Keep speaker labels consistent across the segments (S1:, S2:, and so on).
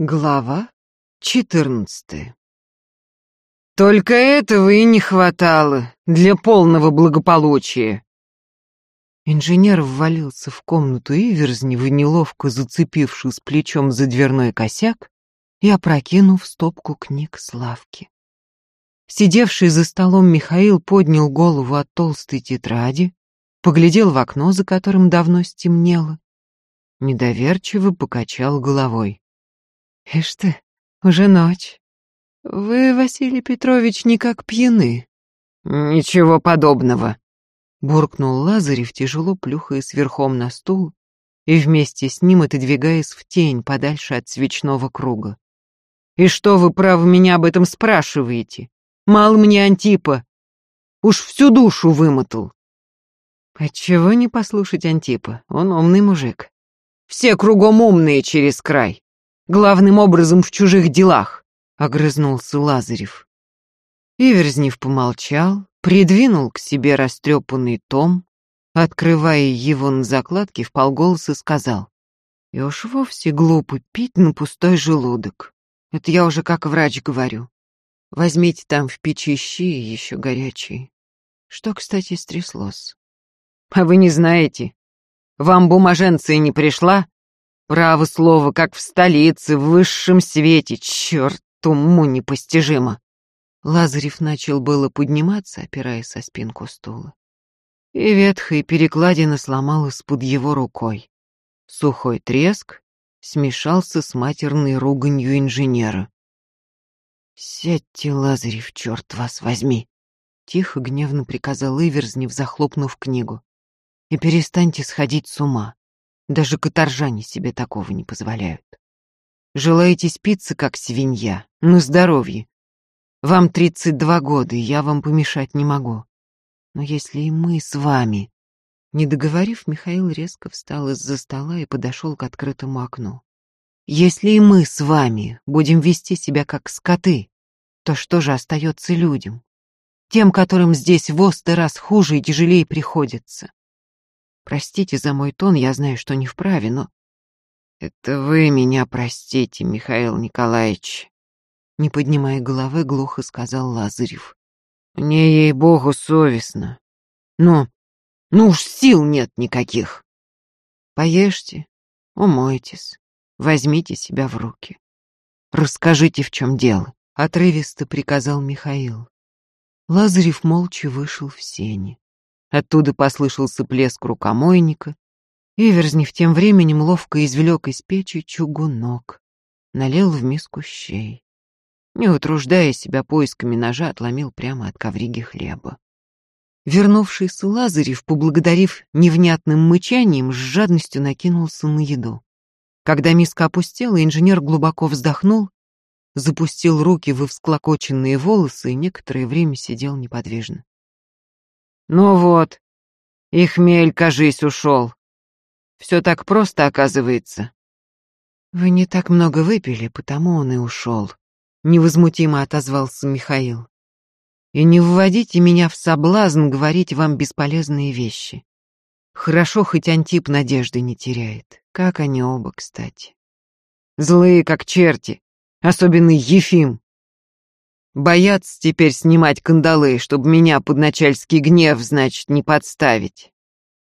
S1: Глава четырнадцатая Только этого и не хватало для полного благополучия. Инженер ввалился в комнату Иверзнева, неловко зацепившись плечом за дверной косяк и опрокинув стопку книг с лавки. Сидевший за столом Михаил поднял голову от толстой тетради, поглядел в окно, за которым давно стемнело, недоверчиво покачал головой. «Ишь ты, уже ночь. Вы, Василий Петрович, никак пьяны». «Ничего подобного», — буркнул Лазарев, тяжело плюхаясь верхом на стул и вместе с ним отодвигаясь в тень подальше от свечного круга. «И что вы, право, меня об этом спрашиваете? Мало мне Антипа. Уж всю душу вымотал». «Отчего не послушать Антипа? Он умный мужик». «Все кругом умные через край. Главным образом в чужих делах», — огрызнулся Лазарев. Иверзнев помолчал, придвинул к себе растрепанный том, открывая его на закладке, вполголоса сказал. «И уж вовсе глупо пить на пустой желудок. Это я уже как врач говорю. Возьмите там в печи щи еще горячие. Что, кстати, стряслось?» «А вы не знаете? Вам бумаженция не пришла?» Право слово, как в столице, в высшем свете, черт, уму непостижимо. Лазарев начал было подниматься, опираясь со спинку стула. И ветхая перекладина сломалась под его рукой. Сухой треск смешался с матерной руганью инженера. «Сядьте, Лазарев, черт вас возьми!» Тихо, гневно приказал Иверзнев, захлопнув книгу. «И перестаньте сходить с ума. Даже каторжане себе такого не позволяют. Желаете спиться, как свинья? На здоровье. Вам тридцать два года, и я вам помешать не могу. Но если и мы с вами... Не договорив, Михаил резко встал из-за стола и подошел к открытому окну. Если и мы с вами будем вести себя как скоты, то что же остается людям? Тем, которым здесь в раз хуже и тяжелее приходится. Простите за мой тон, я знаю, что не вправе, но... Это вы меня простите, Михаил Николаевич. Не поднимая головы, глухо сказал Лазарев. Мне, ей-богу, совестно. Но, ну уж сил нет никаких. Поешьте, умойтесь, возьмите себя в руки. Расскажите, в чем дело, отрывисто приказал Михаил. Лазарев молча вышел в сени. Оттуда послышался плеск рукомойника. Иверзнев тем временем ловко извлек из печи чугунок, налил в миску щей. Не утруждая себя поисками ножа, отломил прямо от ковриги хлеба. Вернувшийся Лазарев, поблагодарив невнятным мычанием, с жадностью накинулся на еду. Когда миска опустела, инженер глубоко вздохнул, запустил руки во всклокоченные волосы и некоторое время сидел неподвижно. Ну вот, и хмель, кажись, ушел. Все так просто оказывается. Вы не так много выпили, потому он и ушел. Невозмутимо отозвался Михаил. И не вводите меня в соблазн говорить вам бесполезные вещи. Хорошо, хоть Антип надежды не теряет. Как они оба, кстати. Злые, как черти. Особенно Ефим. Боятся теперь снимать кандалы, чтобы меня под начальский гнев, значит, не подставить.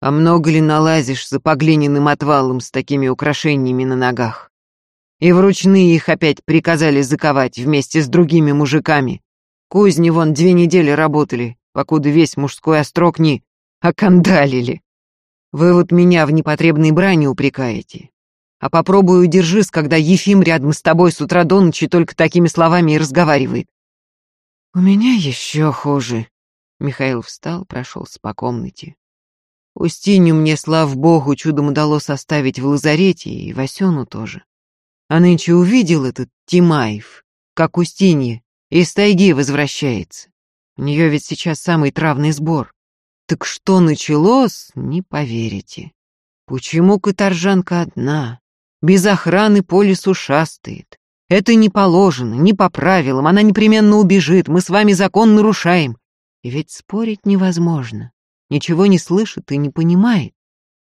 S1: А много ли налазишь за поглиняным отвалом с такими украшениями на ногах? И вручные их опять приказали заковать вместе с другими мужиками. Кузни вон две недели работали, покуда весь мужской острог не окандалили. Вы вот меня в непотребной брани упрекаете. А попробуй удержись, когда Ефим рядом с тобой с утра до ночи только такими словами и разговаривает. «У меня еще хуже». Михаил встал, прошелся по комнате. Устинью мне, слав богу, чудом удалось оставить в лазарете, и Васену тоже. А нынче увидел этот Тимаев, как Устинья, из тайги возвращается. У нее ведь сейчас самый травный сбор. Так что началось, не поверите. Почему каторжанка одна, без охраны по лесу шастает? Это не положено, не по правилам, она непременно убежит, мы с вами закон нарушаем. И ведь спорить невозможно. Ничего не слышит и не понимает.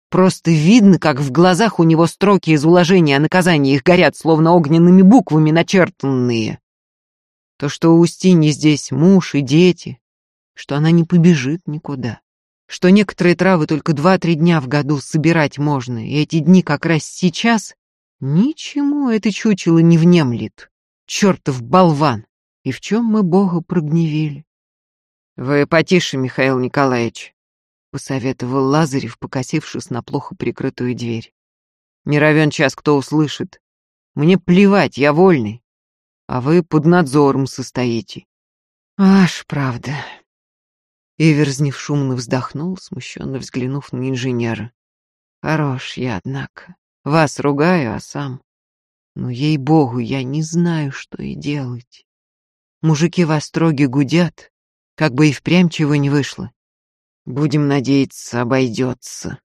S1: Просто видно, как в глазах у него строки из уложения о наказании их горят, словно огненными буквами начертанные. То, что у Устини здесь муж и дети, что она не побежит никуда, что некоторые травы только два-три дня в году собирать можно, и эти дни как раз сейчас, ничему это чучело не внемлет. Чертов болван! И в чем мы Бога прогневили? Вы потише, Михаил Николаевич, посоветовал Лазарев, покосившись на плохо прикрытую дверь. Не равен час кто услышит. Мне плевать, я вольный. А вы под надзором состоите. Аж правда. Иверзнев шумно вздохнул, смущенно взглянув на инженера. Хорош я, однако. Вас ругаю, а сам... Но, ей-богу, я не знаю, что и делать. Мужики в остроге гудят, как бы и впрямь чего не вышло. Будем надеяться, обойдется.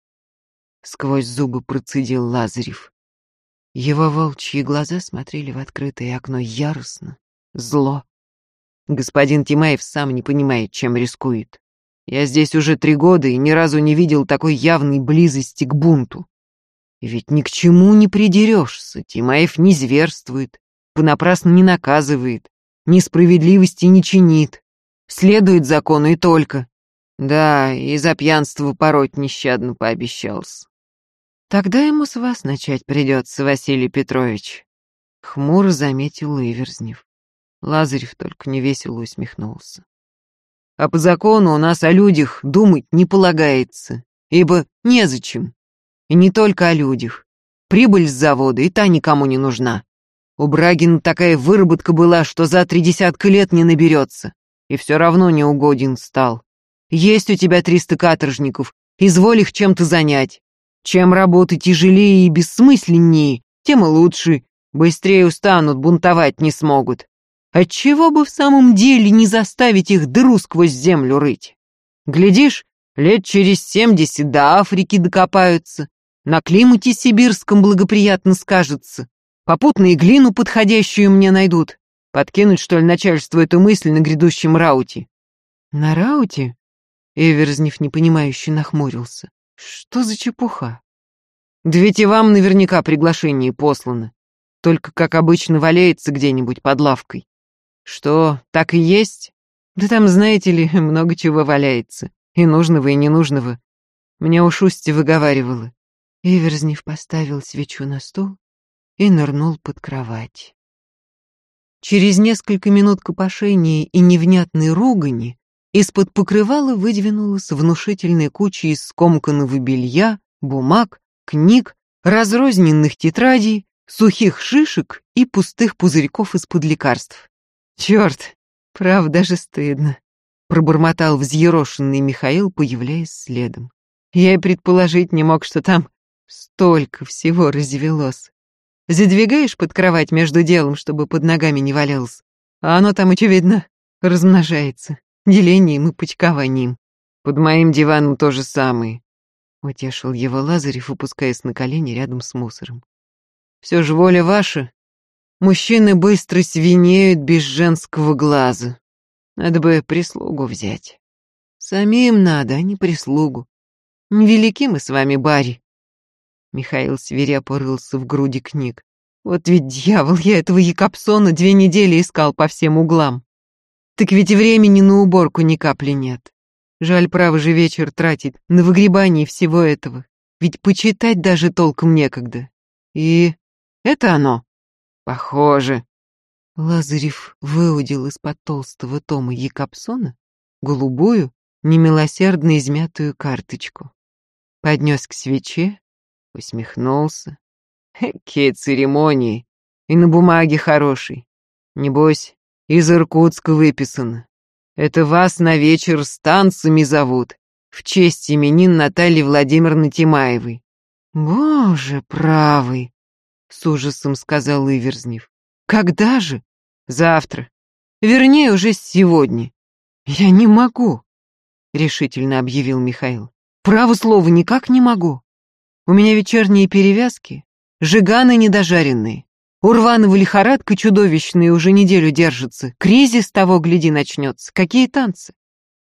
S1: Сквозь зубы процедил Лазарев. Его волчьи глаза смотрели в открытое окно яростно, зло. Господин Тимаев сам не понимает, чем рискует. Я здесь уже три года и ни разу не видел такой явной близости к бунту. Ведь ни к чему не придерешься, Тимаев не зверствует, понапрасну не наказывает, несправедливости не чинит, следует закону и только. Да, и за пьянство пороть нещадно пообещался. Тогда ему с вас начать придется, Василий Петрович. Хмуро заметил Иверзнев. Лазарев только невесело усмехнулся. А по закону у нас о людях думать не полагается, ибо незачем. И не только о людях. Прибыль с завода и та никому не нужна. У Брагина такая выработка была, что за три десятка лет не наберется. И все равно не угоден стал. Есть у тебя триста каторжников, изволь их чем-то занять. Чем работа тяжелее и бессмысленнее, тем и лучше. Быстрее устанут, бунтовать не смогут. Отчего бы в самом деле не заставить их дыру сквозь землю рыть? Глядишь, лет через семьдесят до Африки докопаются, на климате сибирском благоприятно скажется. Попутно и глину подходящую мне найдут. Подкинуть, что ли, начальству эту мысль на грядущем рауте? На рауте? Эверзнев непонимающе нахмурился. Что за чепуха? Да ведь и вам наверняка приглашение послано. Только, как обычно, валяется где-нибудь под лавкой. Что, так и есть? Да там, знаете ли, много чего валяется. И нужного, и ненужного. Мне уж Устья выговаривала. Иверзнев поставил свечу на стол и нырнул под кровать. Через несколько минут копошения и невнятной ругани из-под покрывала выдвинулась внушительная куча из скомканного белья, бумаг, книг, разрозненных тетрадей, сухих шишек и пустых пузырьков из-под лекарств. «Черт, прав, даже стыдно», — пробормотал взъерошенный Михаил, появляясь следом. «Я и предположить не мог, что там Столько всего развелось. Задвигаешь под кровать между делом, чтобы под ногами не валялось, а оно там, очевидно, размножается, делением и почкованием. Под моим диваном то же самое. Утешил его Лазарев, опускаясь на колени рядом с мусором. Все же воля ваша. Мужчины быстро свинеют без женского глаза. Надо бы прислугу взять. Самим надо, а не прислугу. Невелики мы с вами, Барри. Михаил свирепо рылся в груди книг. Вот ведь дьявол, я этого Якобсона две недели искал по всем углам. Так ведь времени на уборку ни капли нет. Жаль, право же вечер тратить на выгребание всего этого. Ведь почитать даже толком некогда. И это оно? Похоже. Лазарев выудил из-под толстого тома Якобсона голубую, немилосердно измятую карточку. Поднес к свече, Усмехнулся. Какие церемонии. И на бумаге хороший. Небось, из Иркутска выписано. Это вас на вечер с танцами зовут. В честь именин Натальи Владимировны Тимаевой. Боже правый, с ужасом сказал Иверзнев. Когда же? Завтра. Вернее, уже сегодня. Я не могу, решительно объявил Михаил. Право слово, никак не могу. У меня вечерние перевязки, жиганы недожаренные. Урванова лихорадка чудовищная уже неделю держится. Кризис того, гляди, начнется. Какие танцы?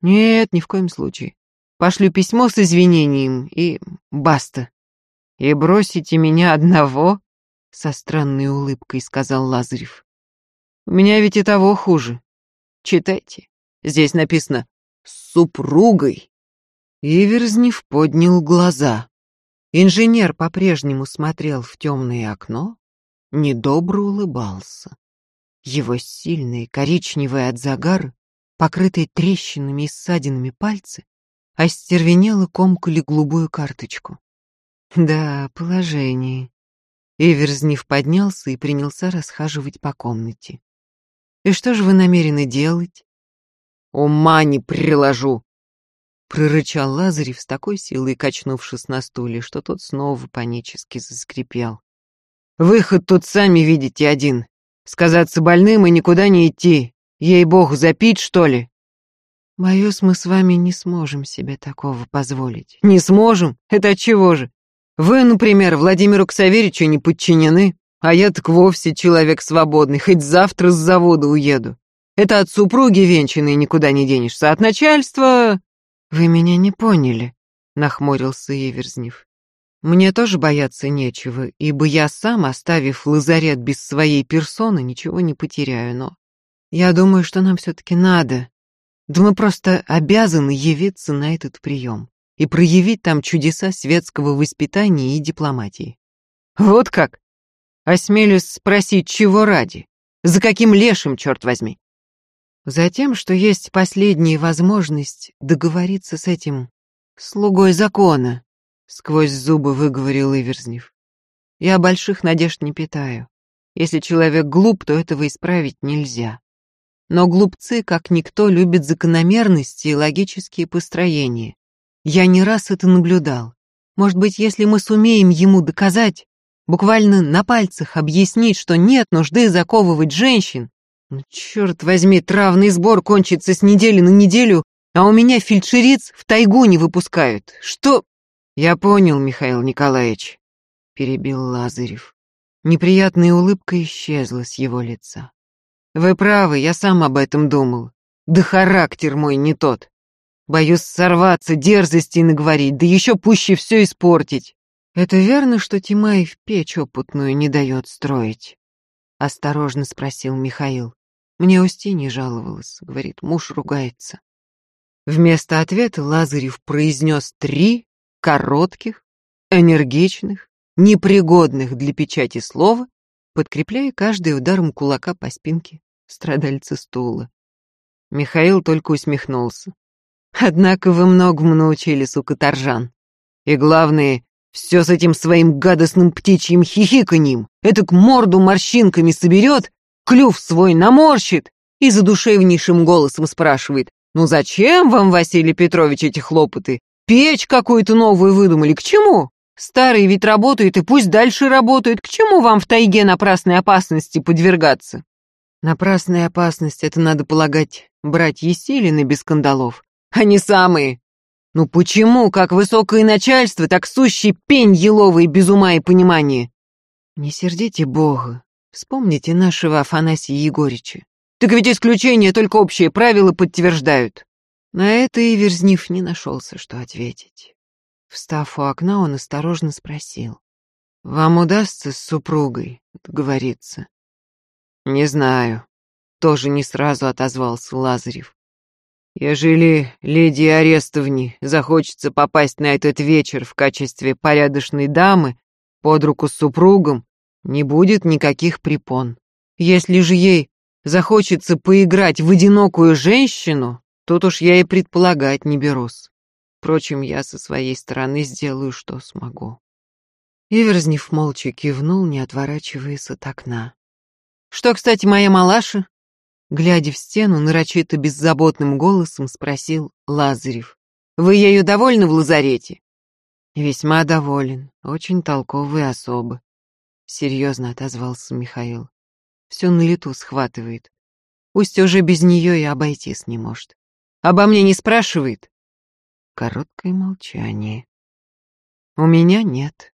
S1: Нет, ни в коем случае. Пошлю письмо с извинением и баста. И бросите меня одного? Со странной улыбкой сказал Лазарев. У меня ведь и того хуже. Читайте. Здесь написано «с супругой». Иверзнев поднял глаза. Инженер по-прежнему смотрел в темное окно, недобро улыбался. Его сильные, коричневые от загара, покрытые трещинами и ссадинами пальцы, остервенело комкали голубую карточку. Да, положение. Эверзнив поднялся и принялся расхаживать по комнате. «И что же вы намерены делать?» «Ума не приложу!» Прорычал Лазарев с такой силой, качнувшись на стуле, что тот снова панически заскрипел. «Выход тут сами видите один. Сказаться больным и никуда не идти. Ей-бог, запить, что ли?» «Боюсь, мы с вами не сможем себе такого позволить». «Не сможем? Это от чего же? Вы, например, Владимиру Ксаверичу не подчинены, а я так вовсе человек свободный, хоть завтра с завода уеду. Это от супруги венчанной никуда не денешься, от начальства...» «Вы меня не поняли», — нахмурился Еверзнев. «Мне тоже бояться нечего, ибо я сам, оставив лазарет без своей персоны, ничего не потеряю, но я думаю, что нам все-таки надо да мы просто обязаны явиться на этот прием и проявить там чудеса светского воспитания и дипломатии. Вот как? Осмелюсь спросить, чего ради? За каким лешим, черт возьми? Затем, что есть последняя возможность договориться с этим слугой закона, сквозь зубы выговорил Иверзнев. Я больших надежд не питаю. Если человек глуп, то этого исправить нельзя. Но глупцы, как никто, любят закономерности и логические построения. Я не раз это наблюдал. Может быть, если мы сумеем ему доказать, буквально на пальцах объяснить, что нет нужды заковывать женщин, ну, черт возьми, травный сбор кончится с недели на неделю, а у меня фельдшериц в тайгу не выпускают. Что? Я понял, Михаил Николаевич, перебил Лазарев. Неприятная улыбка исчезла с его лица. Вы правы, я сам об этом думал. Да характер мой не тот. Боюсь сорваться, дерзости наговорить, да еще пуще все испортить. Это верно, что Тимаев печь опытную не дает строить? Осторожно спросил Михаил. Мне Устинья жаловалась, говорит, муж ругается. Вместо ответа Лазарев произнес три коротких, энергичных, непригодных для печати слова, подкрепляя каждый ударом кулака по спинке страдальца стула. Михаил только усмехнулся. «Однако вы многому научились у каторжан. И главное, все с этим своим гадостным птичьим хихиканьем. Это к морду морщинками соберет, клюв свой наморщит и задушевнейшим голосом спрашивает, «Ну зачем вам, Василий Петрович, эти хлопоты? Печь какую-то новую выдумали, к чему? Старые ведь работают, и пусть дальше работают. К чему вам в тайге напрасной опасности подвергаться?» Напрасная опасность — это, надо полагать, брать Есилины без скандалов. Они самые. Ну почему, как высокое начальство, так сущий пень еловый без ума и понимания? Не сердите Бога. Вспомните нашего Афанасия Егорича. Так ведь исключения только общие правила подтверждают. На это и Верзнив не нашелся, что ответить. Встав у окна, он осторожно спросил. «Вам удастся с супругой договориться?» «Не знаю», — тоже не сразу отозвался Лазарев. «Ежели леди Арестовне захочется попасть на этот вечер в качестве порядочной дамы под руку с супругом, не будет никаких препон. Если же ей захочется поиграть в одинокую женщину, тут уж я и предполагать не берусь. Впрочем, я со своей стороны сделаю, что смогу». Иверзнев молча кивнул, не отворачиваясь от окна. Что, кстати, моя малаша? Глядя в стену, нарочито беззаботным голосом спросил Лазарев. Вы ею довольны в лазарете? Весьма доволен, очень толковые особы. Серьезно отозвался Михаил. Все на лету схватывает. Пусть уже без нее и обойтись не может. Обо мне не спрашивает? Короткое молчание. У меня нет.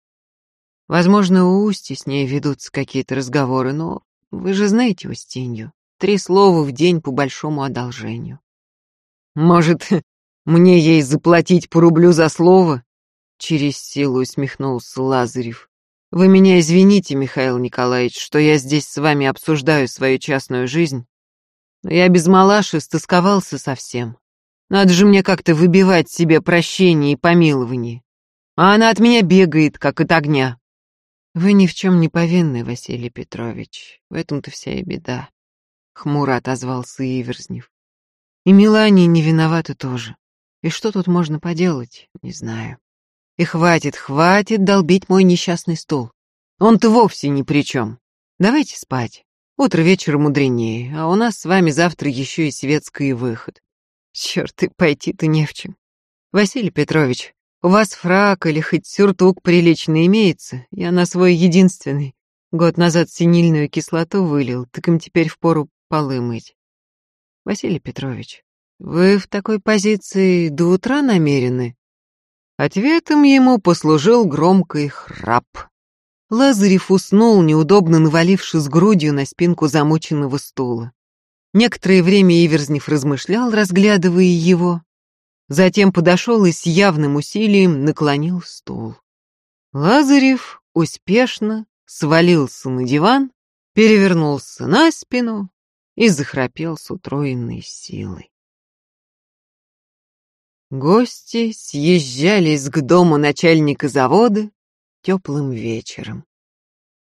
S1: Возможно, у Усти с ней ведутся какие-то разговоры, но вы же знаете Устинью. Три слова в день по большому одолжению. Может, Мне ей заплатить по рублю за слово? Через силу усмехнулся Лазарев. Вы меня извините, Михаил Николаевич, что я здесь с вами обсуждаю свою частную жизнь. Но я без малаши стосковался совсем. Надо же мне как-то выбивать себе прощение и помилование. А она от меня бегает, как от огня. Вы ни в чем не повинны, Василий Петрович. В этом-то вся и беда. Хмуро отозвался Иверзнев. И Мелания не виновата тоже. И что тут можно поделать, не знаю. И хватит, хватит долбить мой несчастный стол. Он-то вовсе ни при чем. Давайте спать. Утро вечера мудренее, а у нас с вами завтра еще и светский выход. Черт, и пойти-то не в чем. Василий Петрович, у вас фрак или хоть сюртук прилично имеется, я на свой единственный. Год назад синильную кислоту вылил, так им теперь впору полы мыть. Василий Петрович, вы в такой позиции до утра намерены? Ответом ему послужил громкий храп. Лазарев уснул, неудобно навалившись грудью на спинку замученного стула. Некоторое время Иверзнев размышлял, разглядывая его, Затем подошел и с явным усилием наклонил стул. Лазарев успешно свалился на диван, перевернулся на спину и захрапел с утроенной силой. Гости съезжались к дому начальника завода теплым вечером.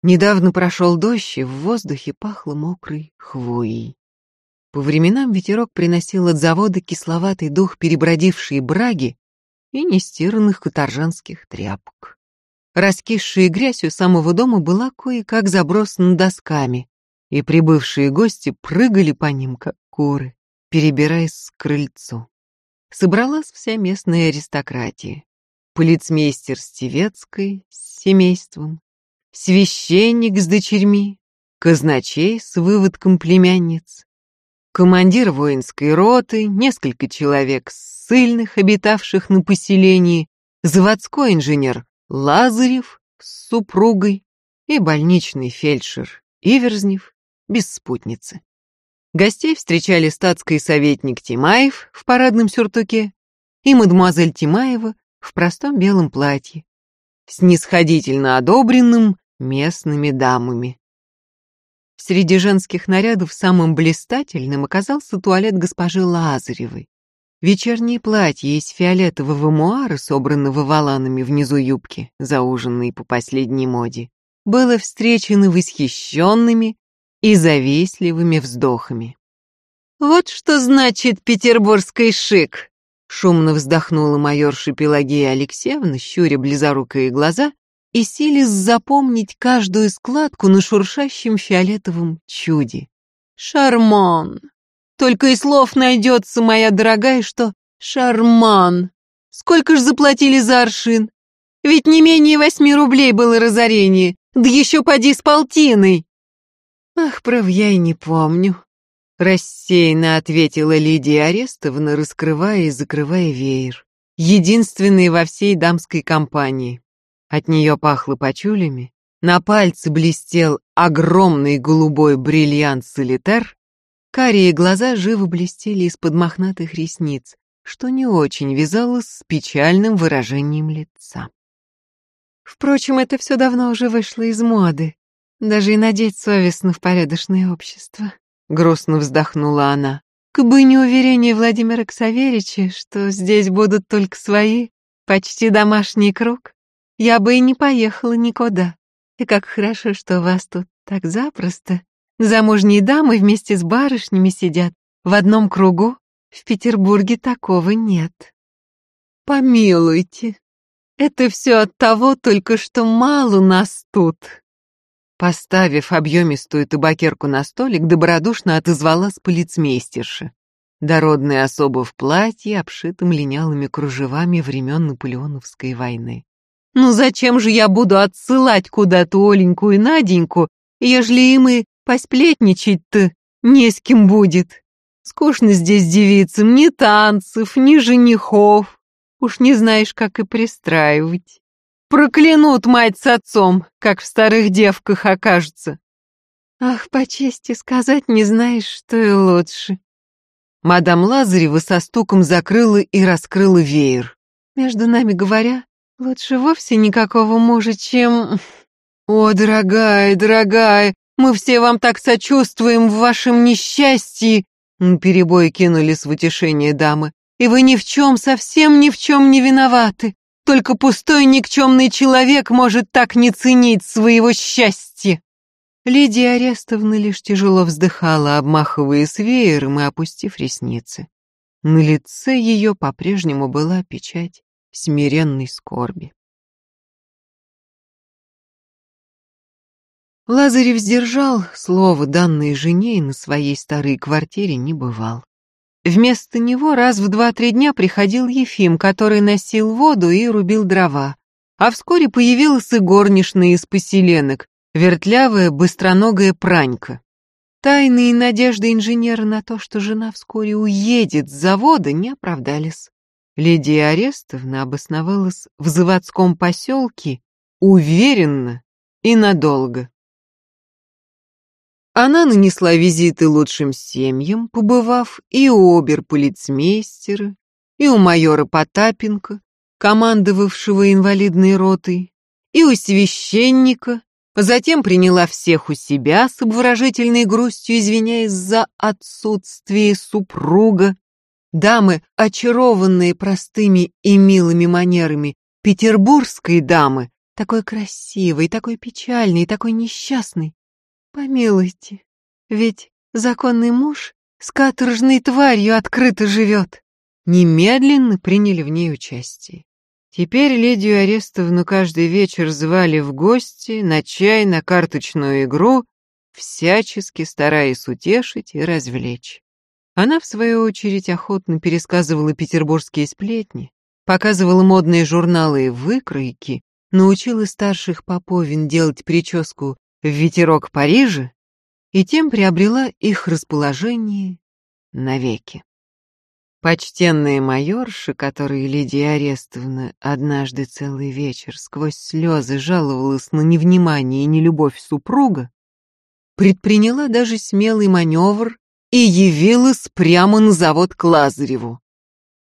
S1: Недавно прошел дождь, и в воздухе пахло мокрой хвоей. По временам ветерок приносил от завода кисловатый дух перебродившей браги и нестиранных каторжанских тряпок. Раскисшая грязь у самого дома была кое-как забросана досками, и прибывшие гости прыгали по ним, как куры, перебираясь к крыльцу. Собралась вся местная аристократия. Полицмейстер Стевецкой с семейством, священник с дочерьми, казначей с выводком племянниц, командир воинской роты, несколько человек ссыльных, обитавших на поселении, заводской инженер Лазарев с супругой и больничный фельдшер Иверзнев без спутницы. Гостей встречали статский советник Тимаев в парадном сюртуке и мадемуазель Тимаева в простом белом платье, снисходительно одобренным местными дамами. Среди женских нарядов самым блистательным оказался туалет госпожи Лазаревой. Вечернее платье из фиолетового муара, собранного валанами внизу юбки, зауженной по последней моде, было встречено восхищенными и завистливыми вздохами. «Вот что значит петербургский шик!» Шумно вздохнула майорша Пелагея Алексеевна, щуря близорукие глаза и сились запомнить каждую складку на шуршащем фиолетовом чуде. «Шарман! Только и слов найдется, моя дорогая, что шарман! Сколько ж заплатили за аршин? Ведь не менее восьми рублей было разорение, да еще поди с полтиной!» «Ах, прав, я и не помню», — рассеянно ответила Лидия Арестовна, раскрывая и закрывая веер. Единственный во всей дамской компании. От нее пахло пачулями, на пальце блестел огромный голубой бриллиант-солитер, карие глаза живо блестели из-под мохнатых ресниц, что не очень вязалось с печальным выражением лица. Впрочем, это все давно уже вышло из моды. Даже и надеть совестно в порядочное общество. Грустно вздохнула она. К бы не уверение Владимира Ксаверича, что здесь будут только свои, почти домашний круг, я бы и не поехала никуда. И как хорошо, что вас тут так запросто. Замужние дамы вместе с барышнями сидят в одном кругу. В Петербурге такого нет. Помилуйте, это все от того только, что мало нас тут. Поставив объемистую табакерку на столик, добродушно отозвалась полицмейстерша. Дородная особа в платье, обшитом линялыми кружевами времен Наполеоновской войны. Ну зачем же я буду отсылать куда-то Оленьку и Наденьку, ежели им и посплетничать-то не с кем будет? Скучно здесь девицам, ни танцев, ни женихов. Уж не знаешь, как и пристраивать. Проклянут мать с отцом, как в старых девках окажется. Ах, по чести сказать, не знаешь, что и лучше. Мадам Лазарева со стуком закрыла и раскрыла веер. «Между нами говоря, лучше вовсе никакого мужа, чем...» «О, дорогая, дорогая, мы все вам так сочувствуем в вашем несчастье!» Перебой кинулись в утешение дамы. «И вы ни в чем, совсем ни в чем не виноваты. Только пустой никчемный человек может так не ценить своего счастья!» Лидия Арестовна лишь тяжело вздыхала, обмахиваясь веером и опустив ресницы. На лице ее по-прежнему была печать смиренной скорби. Лазарев сдержал слово, данное жене, и на своей старой квартире не бывал. Вместо него раз в два-три дня приходил Ефим, который носил воду и рубил дрова. А вскоре появилась и горничная из поселенок, вертлявая, быстроногая пранька. Тайные надежды инженера на то, что жена вскоре уедет с завода, не оправдались. Лидия Арестовна обосновалась в заводском поселке уверенно и надолго. Она нанесла визиты лучшим семьям, побывав и у обер-полицмейстера, и у майора Потапенко, командовавшего инвалидной ротой, и у священника, Затем приняла всех у себя с обворожительной грустью, извиняясь за отсутствие супруга. Дамы, очарованные простыми и милыми манерами петербургской дамы, такой красивой, такой печальной, такой несчастной. Помилуйте, ведь законный муж с каторжной тварью открыто живет. Немедленно приняли в ней участие. Теперь Лидию Арестовну каждый вечер звали в гости, на чай, на карточную игру, всячески стараясь утешить и развлечь. Она, в свою очередь, охотно пересказывала петербургские сплетни, показывала модные журналы и выкройки, научила старших поповин делать прическу в ветерок Парижа и тем приобрела их расположение навеки. Почтенная майорша, которой Лидия Арестовна однажды целый вечер сквозь слезы жаловалась на невнимание и нелюбовь супруга, предприняла даже смелый маневр и явилась прямо на завод к Лазареву.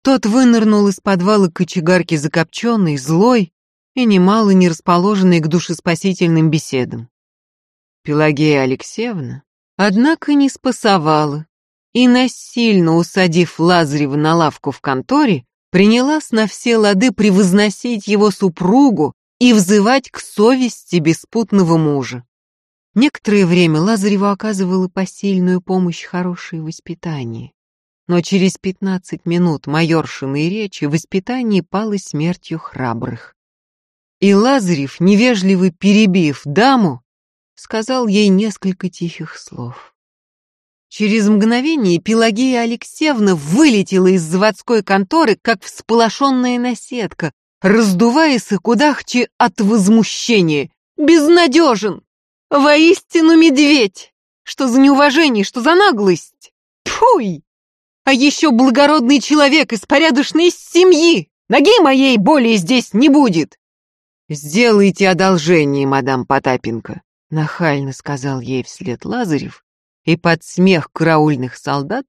S1: Тот вынырнул из подвала кочегарки закопченный, злой и немало не расположенный к душеспасительным беседам. Пелагея Алексеевна, однако, не спасовала и, насильно усадив Лазарева на лавку в конторе, принялась на все лады превозносить его супругу и взывать к совести беспутного мужа. Некоторое время Лазареву оказывала посильную помощь хорошее воспитание. Но через пятнадцать минут майоршиной речи воспитание пало смертью храбрых. И Лазарев, невежливо перебив даму, сказал ей несколько тихих слов. Через мгновение Пелагея Алексеевна вылетела из заводской конторы, как всполошенная наседка, раздуваясь и кудахче от возмущения. «Безнадежен! Воистину медведь! Что за неуважение, что за наглость! Пфуй! А еще благородный человек из порядочной семьи! Ноги моей более здесь не будет!» «Сделайте одолжение, мадам Потапенко», — нахально сказал ей вслед Лазарев, и под смех караульных солдат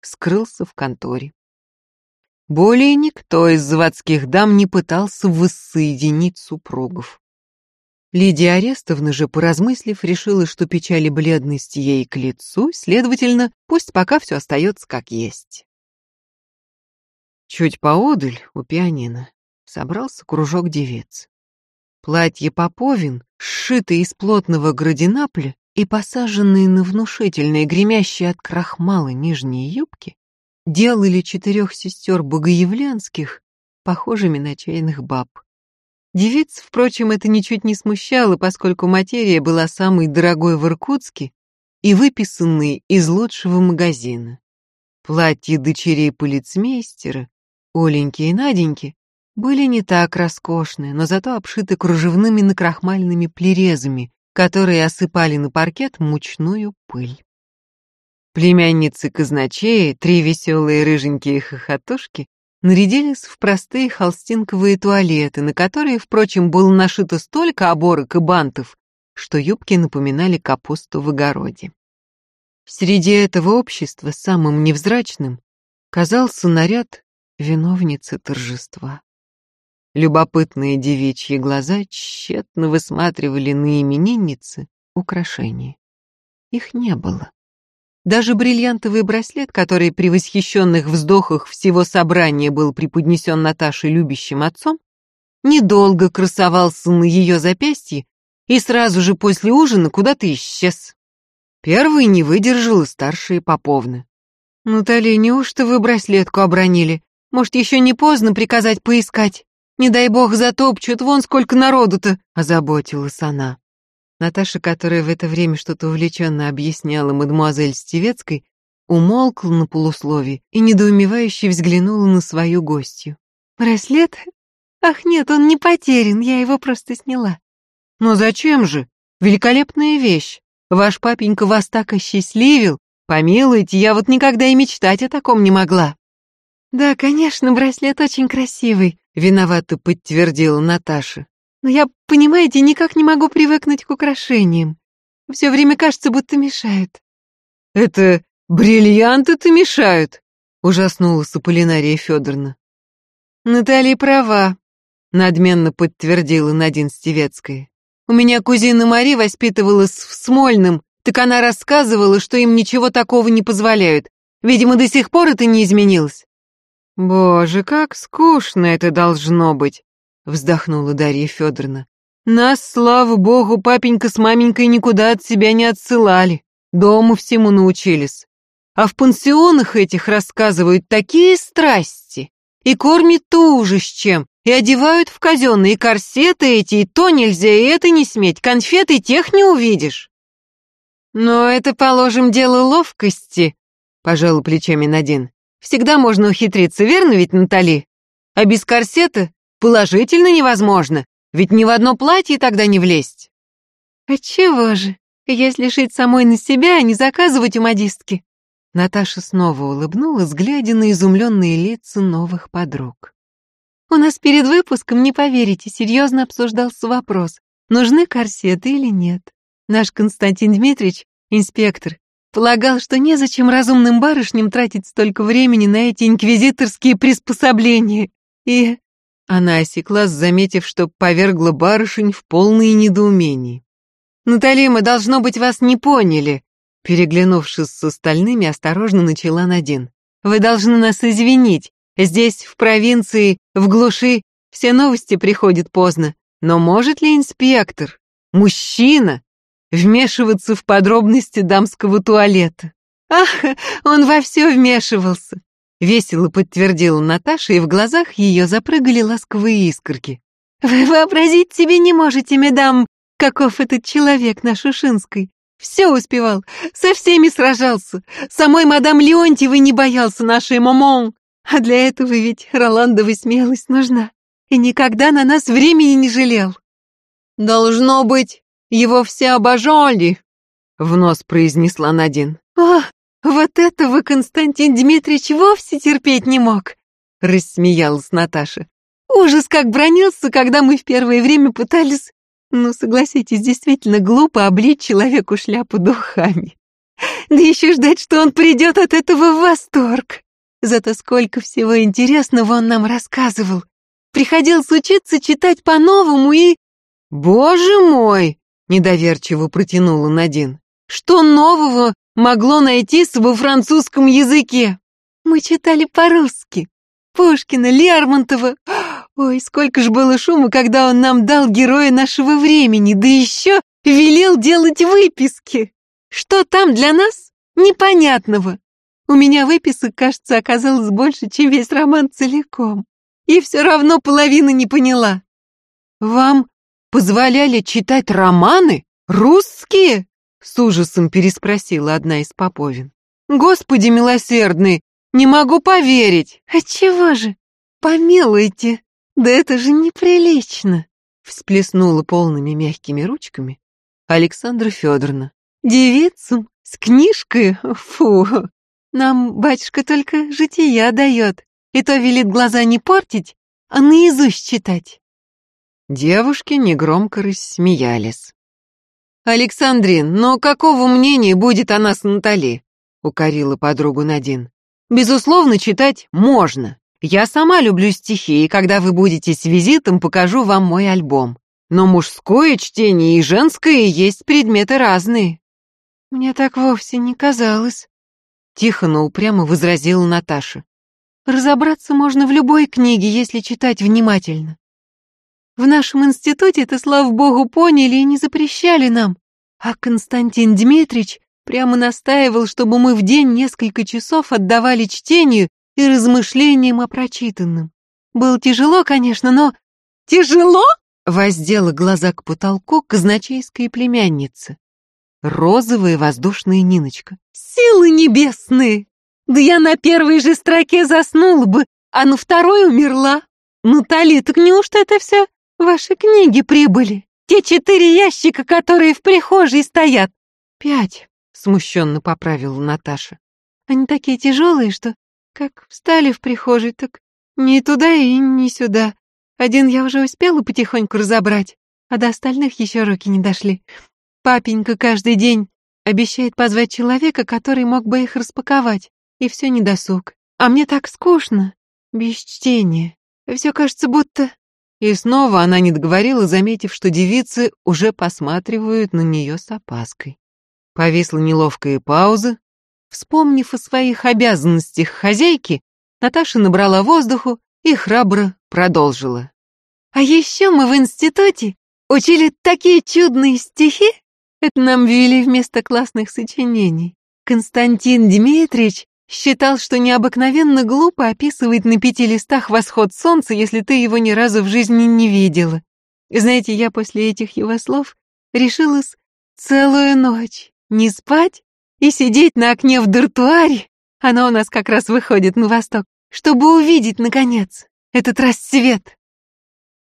S1: скрылся в конторе. Более никто из заводских дам не пытался воссоединить супругов. Лидия Арестовна же, поразмыслив, решила, что печаль и бледность ей к лицу, следовательно, пусть пока все остается как есть. Чуть поодаль, у пианино, собрался кружок девиц. Платье Поповин, сшитое из плотного градинапля, и посаженные на внушительные, гремящие от крахмала нижние юбки, делали четырех сестер богоявленских похожими на чайных баб. Девиц, впрочем, это ничуть не смущало, поскольку материя была самой дорогой в Иркутске и выписанной из лучшего магазина. Платья дочерей полицмейстера, Оленьки и Наденьки, были не так роскошны, но зато обшиты кружевными накрахмальными плерезами, которые осыпали на паркет мучную пыль. Племянницы казначеи, три веселые рыженькие хохотушки, нарядились в простые холстинковые туалеты, на которые, впрочем, было нашито столько оборок и бантов, что юбки напоминали капусту в огороде. Среди этого общества самым невзрачным казался наряд виновницы торжества. Любопытные девичьи глаза тщетно высматривали на имениннице украшения. Их не было. Даже бриллиантовый браслет, который при восхищенных вздохах всего собрания был преподнесен Наташе любящим отцом, недолго красовался на ее запястье и сразу же после ужина куда-то исчез. Первой не выдержала старшая Поповна. «Наталья, неужто вы браслетку обронили? Может, еще не поздно приказать поискать? Не дай бог затопчут, вон сколько народу-то!» — озаботилась она. Наташа, которая в это время что-то увлеченно объясняла мадемуазель Стевецкой, умолкла на полуслове и недоумевающе взглянула на свою гостью. «Браслет? Ах нет, он не потерян, я его просто сняла». «Но зачем же? Великолепная вещь. Ваш папенька вас так осчастливил. Помилуйте, я вот никогда и мечтать о таком не могла». «Да, конечно, браслет очень красивый», — виновато подтвердила Наташа. Но я, понимаете, никак не могу привыкнуть к украшениям. Все время кажется, будто мешают. Это бриллианты-то мешают, ужаснулась Аполлинария Федоровна. Наталья права, надменно подтвердила Надин Стевецкая. У меня кузина Мари воспитывалась в Смольном, так она рассказывала, что им ничего такого не позволяют. Видимо, до сих пор это не изменилось. Боже, как скучно это должно быть, вздохнула Дарья Федоровна. Нас, слава богу, папенька с маменькой никуда от себя не отсылали. Дому всему научились. А в пансионах этих рассказывают такие страсти. И кормят туже с чем, и одевают в казенные корсеты эти, и то нельзя, и это не сметь, конфеты тех не увидишь. Но это, положим, дело ловкости, пожал плечами Надин. Всегда можно ухитриться, верно ведь, Натали? А без корсета Положительно невозможно, ведь ни в одно платье тогда не влезть. Отчего же, если шить самой на себя, а не заказывать у модистки? Наташа снова улыбнулась, глядя на изумленные лица новых подруг. У нас перед выпуском, не поверите, серьезно обсуждался вопрос, нужны корсеты или нет. Наш Константин Дмитриевич, инспектор, полагал, что незачем разумным барышням тратить столько времени на эти инквизиторские приспособления. И она осеклась, заметив, что повергла барышень в полное недоумение. «Натали, мы, должно быть, вас не поняли», переглянувшись с остальными, осторожно начала Надин. «Вы должны нас извинить. Здесь, в провинции, в глуши, все новости приходят поздно. Но может ли инспектор, мужчина, вмешиваться в подробности дамского туалета? Ах, он во все вмешивался. Весело подтвердила Наташа, и в глазах ее запрыгали ласковые искорки. «Вы вообразить себе не можете, медам, каков этот человек на Шушинской. Все успевал, со всеми сражался, самой мадам Леонтьевой не боялся нашей мамон. А для этого ведь Роландова смелость нужна, и никогда на нас времени не жалел». «Должно быть, его все обожали», — в нос произнесла Надин. «О, «Вот этого Константин Дмитриевич вовсе терпеть не мог!» — рассмеялась Наташа. «Ужас, как бронился, когда мы в первое время пытались... Ну, согласитесь, действительно глупо облить человеку шляпу духами. Да еще ждать, что он придет от этого в восторг. Зато сколько всего интересного он нам рассказывал. Приходилось учиться читать по-новому и... «Боже мой!» — недоверчиво протянула Надин. «Что нового могло найтись во французском языке. Мы читали по-русски. Пушкина, Лермонтова. Ой, сколько ж было шума, когда он нам дал героя нашего времени, да еще велел делать выписки. Что там для нас? Непонятного. У меня выписок, кажется, оказалось больше, чем весь роман целиком. И все равно половины не поняла. Вам позволяли читать романы? Русские? С ужасом переспросила одна из поповин. «Господи милосердный, не могу поверить!» «Отчего же? Помилуйте! Да это же неприлично!» Всплеснула полными мягкими ручками Александра Федоровна. «Девицам? С книжкой? Фу! Нам батюшка только жития дает, и то велит глаза не портить, а наизусть читать». Девушки негромко рассмеялись. «Александрин, но какого мнения будет о нас Натали?» — укорила подругу Надин. Безусловно, читать можно. Я сама люблю стихи, и когда вы будете с визитом, покажу вам мой альбом. Но мужское чтение и женское есть предметы разные.
S2: Мне так вовсе не казалось.
S1: Тихо, но упрямо возразила Наташа.
S2: Разобраться можно в любой книге, если читать внимательно. В нашем институте это, слава богу, поняли и не запрещали нам. А Константин Дмитрич прямо настаивал, чтобы мы в день несколько часов отдавали чтению и размышлениям о прочитанном. Было тяжело, конечно, но...
S1: Тяжело? Воздела глаза к потолку казначейская племянница. Розовая воздушная Ниночка.
S2: Силы небесные! Да я на первой же строке заснула бы, а на второй умерла. Натали, так неужто это все ваши книги прибыли? Те четыре ящика, которые в прихожей стоят.
S1: Пять, смущенно поправила Наташа.
S2: Они такие тяжелые, что как встали в прихожей, так ни туда и ни сюда. Один я уже успела потихоньку разобрать, а до остальных еще руки не дошли. Папенька каждый день обещает позвать человека, который мог бы их распаковать и все недосуг. А мне так скучно, без чтения. Все кажется, будто...
S1: И снова она не договорила, заметив, что девицы уже посматривают на нее с опаской. Повисла неловкая пауза. Вспомнив о своих обязанностях хозяйки, Наташа набрала воздуху и храбро продолжила.
S2: «А еще мы в институте учили такие чудные стихи, это нам ввели вместо классных сочинений. Константин Дмитриевич Считал, что необыкновенно глупо описывать на пяти листах восход солнца, если ты его ни разу в жизни не видела. Знаете, я после этих его слов решилась целую ночь не спать и сидеть на окне в дартуаре, оно у нас как раз выходит на восток, чтобы увидеть, наконец, этот рассвет.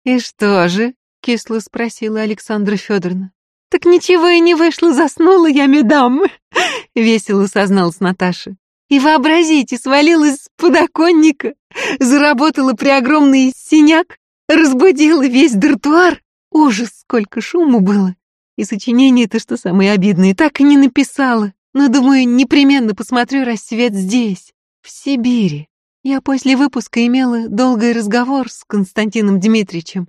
S1: «И что же?» — кисло спросила Александра Федоровна.
S2: «Так ничего и не вышло, заснула я, медам», — весело созналась Наташа. И вообразите, свалилась с подоконника, заработала при огромный синяк, разбудила весь дартуар. Ужас, сколько шума было. И сочинение-то, что самое обидное, так и не написала. Но, думаю, непременно посмотрю рассвет здесь, в Сибири. Я после выпуска имела долгий разговор с Константином Дмитриевичем,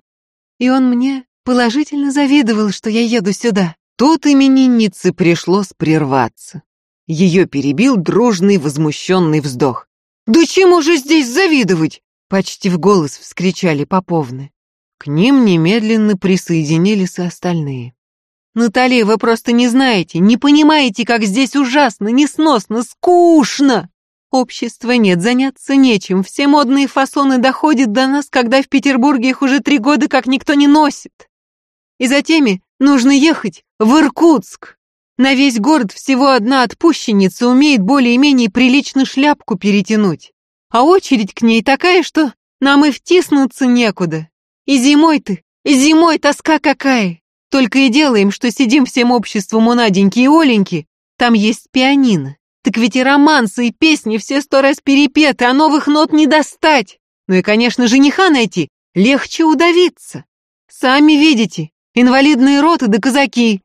S2: и он мне положительно завидовал, что я еду сюда.
S1: Тут имениннице пришлось прерваться. Ее перебил дружный возмущенный вздох. «Да чему же здесь завидовать?» Почти в голос вскричали поповны. К ним немедленно присоединились остальные. «Наталья, вы просто не знаете, не понимаете, как здесь ужасно, несносно, скучно!» Общества нет, заняться нечем, все модные фасоны доходят до нас, когда в Петербурге их уже три года как никто не носит. И за теми нужно ехать в Иркутск. На весь город всего одна отпущенница умеет более-менее прилично шляпку перетянуть. А очередь к ней такая, что нам и втиснуться некуда. И зимой ты, и зимой тоска какая. Только и делаем, что сидим всем обществом у Наденьки и Оленьки. Там есть пианино. Так ведь и романсы, и песни все сто раз перепеты, а новых нот не достать. Ну и, конечно, жениха найти легче удавиться. Сами видите, инвалидные роты да казаки,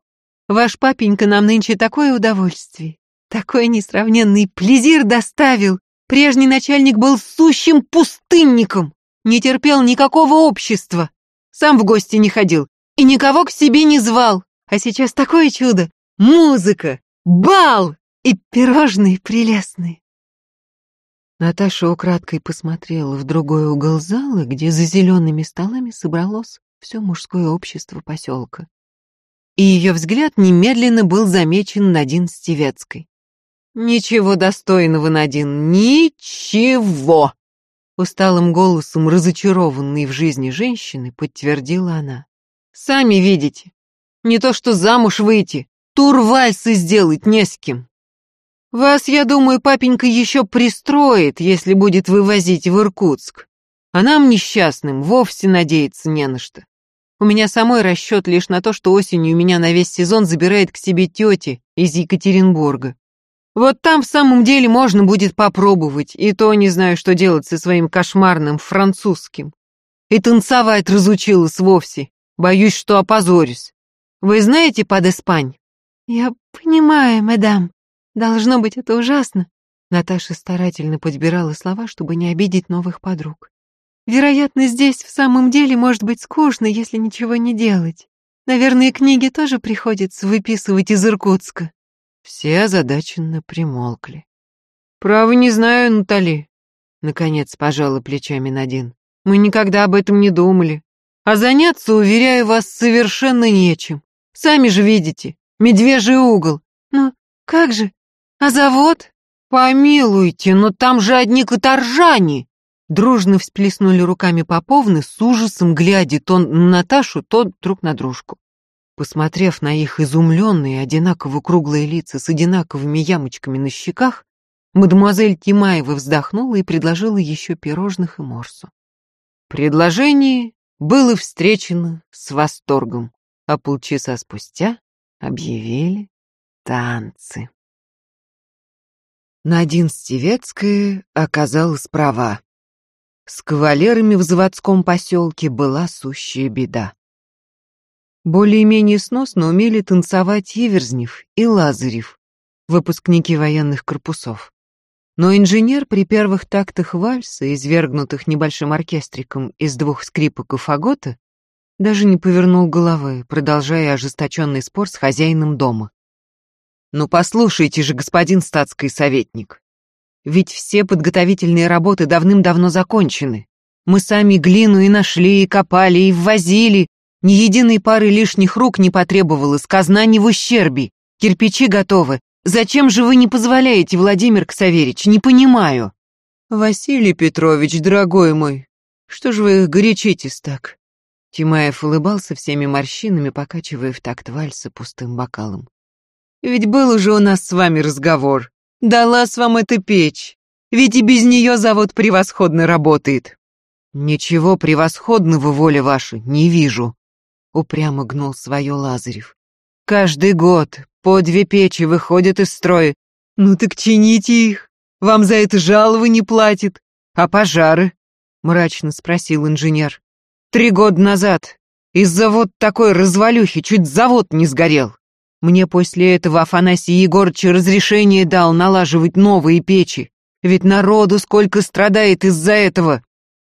S1: Ваш папенька нам нынче такое удовольствие, такой несравненный плезир доставил. Прежний начальник был сущим пустынником, не терпел никакого общества, сам в гости не ходил и никого к себе не звал. А сейчас такое чудо! Музыка, бал и пирожные прелестные. Наташа украдкой посмотрела в другой угол зала, где за зелеными столами собралось все мужское общество поселка и ее взгляд немедленно был замечен Надин Стевецкой. «Ничего достойного, Надин, ничего!» Усталым голосом, разочарованной в жизни женщины, подтвердила она. «Сами видите, не то что замуж выйти, тур вальсы сделать не с кем. Вас, я думаю, папенька еще пристроит, если будет вывозить в Иркутск. А нам, несчастным, вовсе надеяться не на что. У меня самой расчет лишь на то, что осенью меня на весь сезон забирает к себе тетя из Екатеринбурга. Вот там в самом деле можно будет попробовать, и то не знаю, что делать со своим кошмарным французским. И танцевать разучилась вовсе, боюсь, что опозорюсь. Вы знаете под Испань?
S2: Я понимаю, мадам. Должно быть это ужасно. Наташа старательно подбирала слова, чтобы не обидеть новых подруг. Вероятно, здесь в самом деле может быть скучно, если ничего не делать. Наверное, книги тоже приходится выписывать из Иркутска.
S1: Все озадаченно примолкли. «Право не знаю, Натали», — наконец пожала плечами Надин. «Мы никогда об этом не думали. А заняться, уверяю вас, совершенно нечем. Сами же видите, медвежий угол.
S2: Ну, как же? А завод?
S1: Помилуйте, но там же одни каторжане!» Дружно всплеснули руками Поповны, с ужасом глядя то на Наташу, то друг на дружку. Посмотрев на их изумленные, одинаково круглые лица с одинаковыми ямочками на щеках, мадемуазель Тимаева вздохнула и предложила еще пирожных и морсу. Предложение было встречено с восторгом, а полчаса спустя объявили танцы. Надин Стевецкая оказалась права. С кавалерами в заводском поселке была сущая беда. Более-менее сносно умели танцевать Иверзнев и Лазарев, выпускники военных корпусов. Но инженер при первых тактах вальса, извергнутых небольшим оркестриком из двух скрипок и фагота, даже не повернул головы, продолжая ожесточенный спор с хозяином дома. «Ну послушайте же, господин статский советник, ведь все подготовительные работы давным-давно закончены. Мы сами глину и нашли, и копали, и ввозили, ни единой пары лишних рук не потребовалось, казна не в ущербе. Кирпичи готовы. Зачем же вы не позволяете, Владимир Ксаверич? Не понимаю. Василий Петрович, дорогой мой, что же вы горячитесь так? Тимаев улыбался всеми морщинами, покачивая в такт вальса пустым бокалом. Ведь был уже у нас с вами разговор. Далась вам эта печь. Ведь и без нее завод превосходно работает. Ничего превосходного, воля ваша, не вижу. Упрямо гнул свое Лазарев. Каждый год по две печи выходят из строя. Ну так чините их. Вам за это жалование платит. А пожары? Мрачно спросил инженер. Три года назад из-за вот такой развалюхи чуть завод не сгорел. Мне после этого Афанасий Егорыч разрешение дал налаживать новые печи. Ведь народу сколько страдает из-за этого.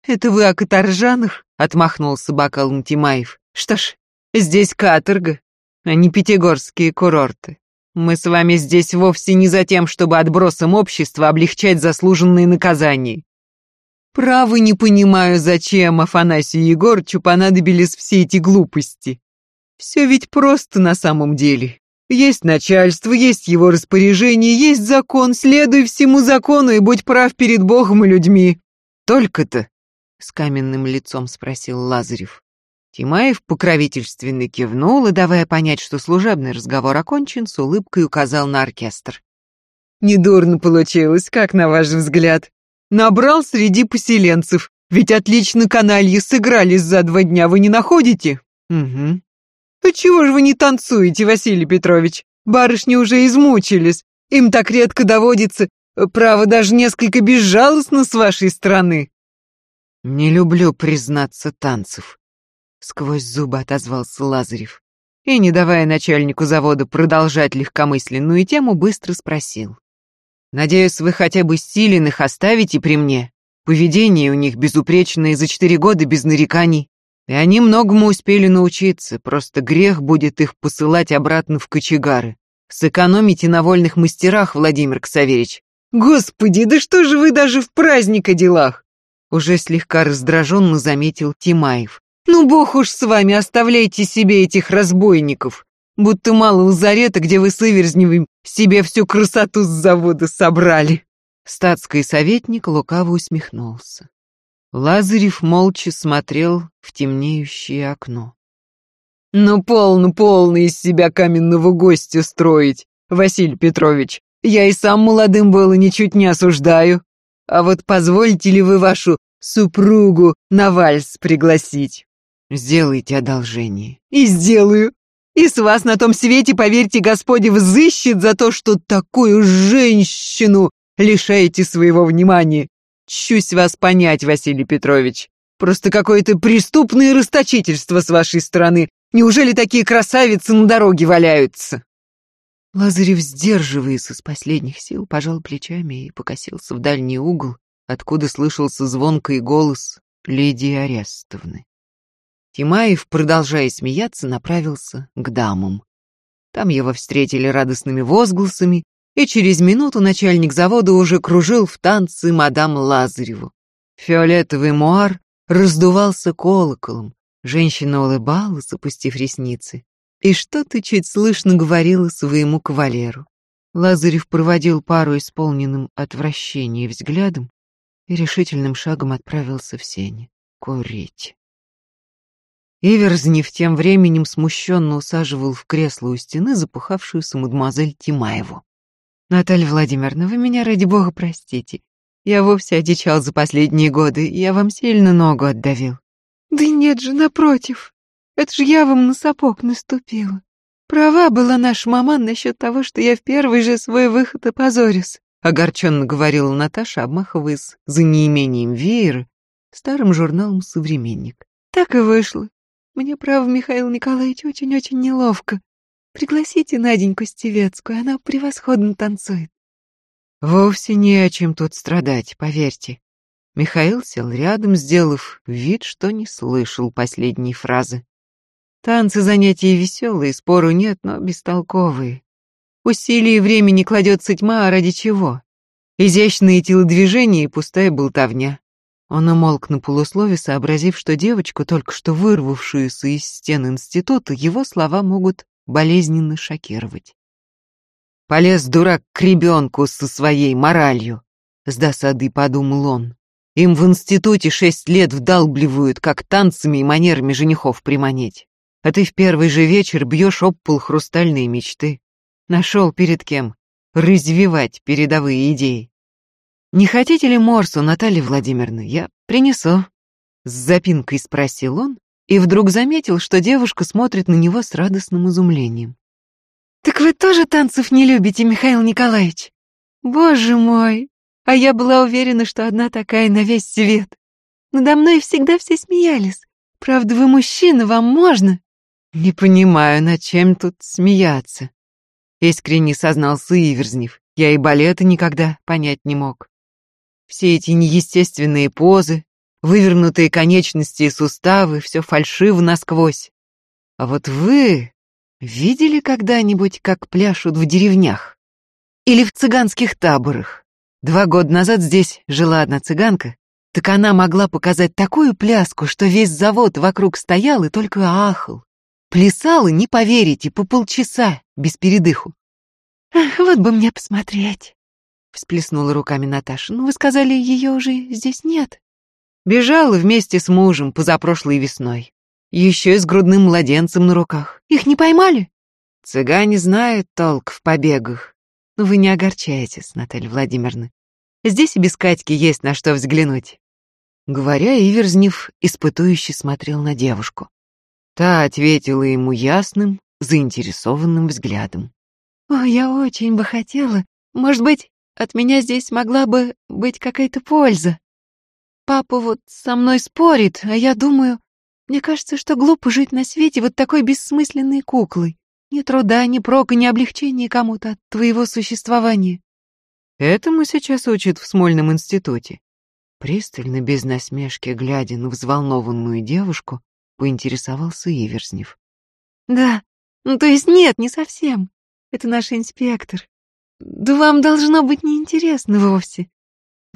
S1: Это вы о каторжанах? Отмахнулся бокалом Тимаев. Что ж, здесь каторга, а не пятигорские курорты. Мы с вами здесь вовсе не за тем, чтобы отбросом общества облегчать заслуженные наказания. Право не понимаю, зачем Афанасию Егорчу понадобились все эти глупости. Все ведь просто на самом деле. Есть начальство, есть его распоряжение, есть закон, следуй всему закону и будь прав перед Богом и людьми. Только-то, — с каменным лицом спросил Лазарев. Тимаев покровительственно кивнул и, давая понять, что служебный разговор окончен, с улыбкой указал на оркестр. «Недурно получилось, как на ваш взгляд? Набрал среди поселенцев, ведь отлично канальи сыгрались за два дня, вы не находите?» «Угу». «А чего же вы не танцуете, Василий Петрович? Барышни уже измучились, им так редко доводится, право, даже несколько безжалостно с вашей стороны». «Не люблю признаться танцев», сквозь зубы отозвался Лазарев. И, не давая начальнику завода продолжать легкомысленную тему, быстро спросил. «Надеюсь, вы хотя бы Силиных оставите при мне? Поведение у них безупречное за четыре года без нареканий. И они многому успели научиться, просто грех будет их посылать обратно в кочегары. Сэкономите на вольных мастерах, Владимир Ксаверич. Господи, да что же вы даже в праздник о делах? Уже слегка раздраженно заметил Тимаев. Ну, бог уж с вами, оставляйте себе этих разбойников. Будто мало лазарета, где вы с Иверзневым себе всю красоту с завода собрали. Статский советник лукаво усмехнулся. Лазарев молча смотрел в темнеющее окно. «Ну, полно, полно из себя каменного гостя строить, Василий Петрович. Я и сам молодым был и ничуть не осуждаю. А вот позвольте ли вы вашу супругу на вальс пригласить?» Сделайте одолжение. И сделаю. И с вас на том свете, поверьте, Господи, взыщет за то, что такую женщину лишаете своего внимания. Чусь вас понять, Василий Петрович. Просто какое-то преступное расточительство с вашей стороны. Неужели такие красавицы на дороге валяются? Лазарев, сдерживаясь из последних сил, пожал плечами и покосился в дальний угол, откуда слышался звонкий голос Лидии Арестовны. Тимаев, продолжая смеяться, направился к дамам. Там его встретили радостными возгласами, и через минуту начальник завода уже кружил в танцы мадам Лазареву. Фиолетовый муар раздувался колоколом, женщина улыбалась, опустив ресницы, и что-то чуть слышно говорила своему кавалеру. Лазарев проводил пару исполненным отвращения взглядом и решительным шагом отправился в сени курить. Иверзнев тем временем смущенно усаживал в кресло у стены запухавшуюся мадемуазель Тимаеву. «Наталья Владимировна, вы меня, ради бога, простите. Я вовсе одичал за последние годы, я вам сильно ногу отдавил».
S2: «Да нет же, напротив. Это же я вам на сапог наступила. Права была наша маман насчет того, что я в первый же свой выход опозорюсь
S1: огорченно говорила Наташа, обмахиваясь за неимением веера старым журналом «Современник».
S2: Так и вышло. Мне, право, Михаил Николаевич, очень-очень неловко. Пригласите Наденьку Стевецкую, она превосходно танцует.
S1: Вовсе не о чем тут страдать, поверьте. Михаил сел рядом, сделав вид, что не слышал последней фразы. Танцы занятия веселые, спору нет, но бестолковые. Усилий и времени кладется тьма, а ради чего? Изящные телодвижения и пустая болтовня. Он умолк на полуслове, сообразив, что девочку, только что вырвавшуюся из стен института, его слова могут болезненно шокировать. Полез дурак к ребенку со своей моралью, с досадой подумал он. Им в институте шесть лет вдалбливают, как танцами и манерами женихов приманить. А ты в первый же вечер бьешь об пол хрустальные мечты. Нашел перед кем развивать передовые идеи. «Не хотите ли морсу, Наталья Владимировна? Я принесу». С запинкой спросил он и вдруг заметил, что девушка смотрит на него с радостным изумлением.
S2: «Так вы тоже танцев не любите, Михаил Николаевич? Боже мой! А я была уверена, что одна такая на весь свет. Надо мной всегда все смеялись. Правда, вы мужчина, вам можно?»
S1: «Не понимаю, над чем тут смеяться», Искренне сознался Иверзнев. Я и балета никогда понять не мог. Все эти неестественные позы, вывернутые конечности и суставы, все фальшиво насквозь. А вот вы видели когда-нибудь, как пляшут в деревнях? Или в цыганских таборах? Два года назад здесь жила одна цыганка, так она могла показать такую пляску, что весь завод вокруг стоял и только ахал. Плясала, не поверите, по полчаса, без передыху.
S2: «Ах, вот бы мне посмотреть!» Всплеснула руками Наташа. «Ну, вы сказали, ее уже здесь нет?»
S1: Бежала вместе с мужем позапрошлой весной. Еще и с грудным младенцем на руках.
S2: Их не поймали?
S1: Цыгане знают толк в побегах. Но вы не огорчайтесь, Наталья Владимировна. Здесь и без Катьки есть на что взглянуть. Говоря, Иверзнев испытующе смотрел на девушку. Та ответила ему ясным, заинтересованным взглядом.
S2: «О, я очень бы хотела. Может быть, от меня здесь могла бы быть какая-то польза. Папа вот со мной спорит, а я думаю, мне кажется, что глупо жить на свете вот такой бессмысленной куклой. Ни труда, ни прока, ни облегчения кому-то от твоего существования».
S1: Этому сейчас учат в Смольном институте. Пристально, без насмешки, глядя на взволнованную девушку, поинтересовался Иверзнев.
S2: «Да, ну то есть нет, не совсем. Это наш инспектор. Да вам должно быть неинтересно вовсе».